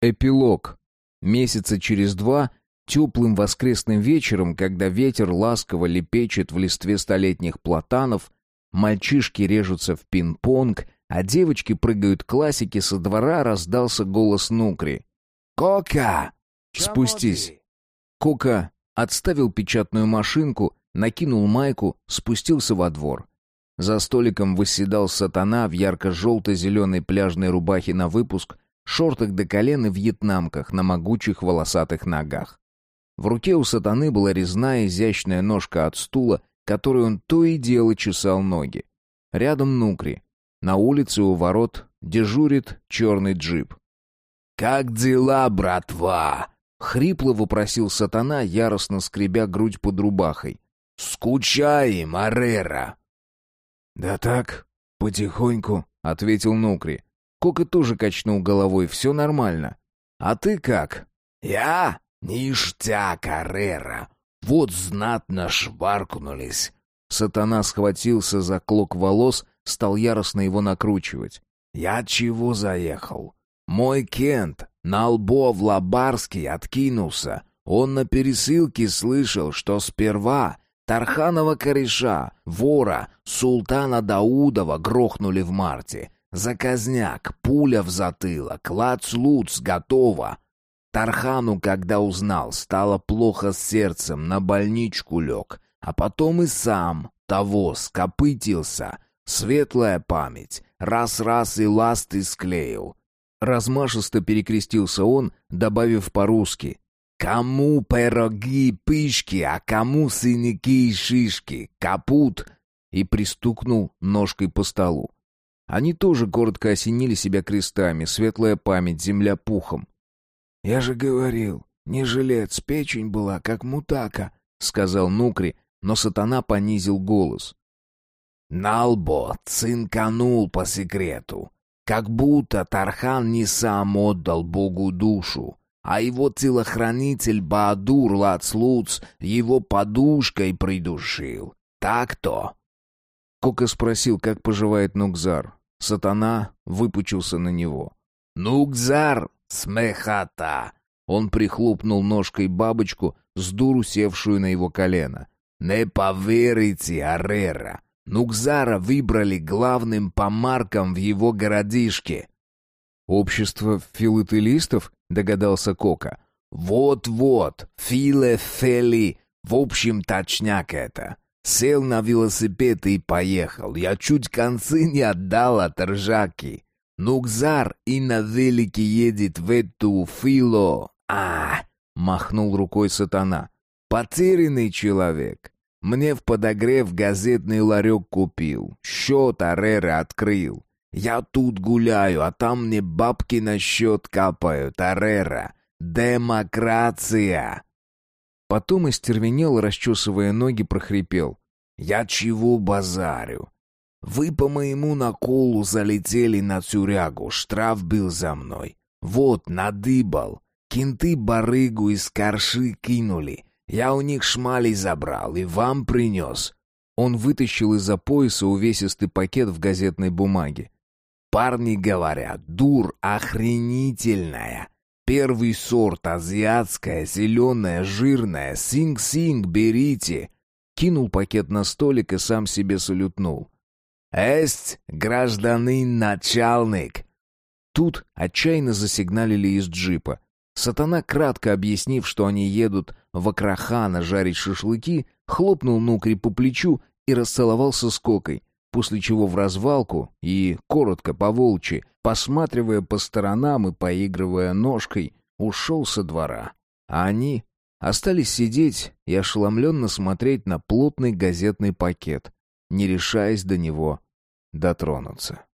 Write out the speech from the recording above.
Эпилог. Месяца через два, теплым воскресным вечером, когда ветер ласково лепечет в листве столетних платанов, мальчишки режутся в пинг-понг, а девочки прыгают классики, со двора раздался голос Нукри. «Кока! Спустись!» Кока отставил печатную машинку, накинул майку, спустился во двор. За столиком восседал сатана в ярко-желто-зеленой пляжной рубахе на выпуск — шортах до колен и вьетнамках на могучих волосатых ногах. В руке у сатаны была резная изящная ножка от стула, которой он то и дело чесал ноги. Рядом Нукри. На улице у ворот дежурит черный джип. «Как дела, братва?» — хрипло вопросил сатана, яростно скребя грудь под рубахой. «Скучаем, Арера!» «Да так, потихоньку», — ответил Нукри. Кока тоже качнул головой. «Все нормально. А ты как?» «Я? Ништяк, Каррера. Вот знатно шваркнулись». Сатана схватился за клок волос, стал яростно его накручивать. «Я чего заехал? Мой Кент на лбо в Лабарский откинулся. Он на пересылке слышал, что сперва Тарханова кореша, вора, султана Даудова грохнули в марте, Заказняк, пуля в затылок, лац-луц, готово. Тархану, когда узнал, стало плохо с сердцем, на больничку лег. А потом и сам того скопытился. Светлая память, раз-раз и ласты склеил. Размашисто перекрестился он, добавив по-русски. «Кому пироги пышки, а кому синяки и шишки, капут!» И пристукнул ножкой по столу. Они тоже коротко осенили себя крестами, светлая память, земля пухом. «Я же говорил, не жилец, печень была, как мутака», — сказал Нукри, но сатана понизил голос. «Налбо цинканул по секрету, как будто Тархан не сам отдал Богу душу, а его телохранитель Баадур Лацлуц его подушкой придушил. Так-то?» Кока спросил, как поживает Нукзар. Сатана выпучился на него. «Нукзар, смехата!» Он прихлопнул ножкой бабочку, с дуру севшую на его колено. «Не поверите, Арера! Нукзара выбрали главным помарком в его городишке!» «Общество филателистов?» — догадался Кока. «Вот-вот, филе-фели, в общем, точняк это. Сел на велосипед и поехал. Я чуть концы не отдал от ржаки. Нукзар и на велике едет в эту фило. А, махнул рукой сатана. Потерянный человек. Мне в подогрев газетный ларек купил. Счет Арера открыл. Я тут гуляю, а там мне бабки на счет капают. Арера. Демократия. Потом остервенел, расчесывая ноги, прохрипел. «Я чего базарю? Вы по моему наколу залетели на тюрягу, штраф был за мной. Вот, надыбал. Кенты барыгу из корши кинули. Я у них шмали забрал и вам принес». Он вытащил из-за пояса увесистый пакет в газетной бумаге. «Парни говорят, дур охренительная. Первый сорт, азиатская, зеленая, жирная. Синг-синг, берите!» Кинул пакет на столик и сам себе салютнул. «Эсть, гражданин начальник!» Тут отчаянно засигналили из джипа. Сатана, кратко объяснив, что они едут в Акрахана жарить шашлыки, хлопнул Нукри по плечу и расцеловался с Кокой, после чего в развалку и, коротко по волчи, посматривая по сторонам и поигрывая ножкой, ушел со двора. А они остались сидеть и ошеломленно смотреть на плотный газетный пакет, не решаясь до него дотронуться.